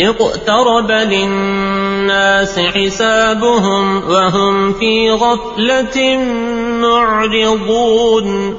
اقترب للناس حسابهم وهم في غفلة معرضون.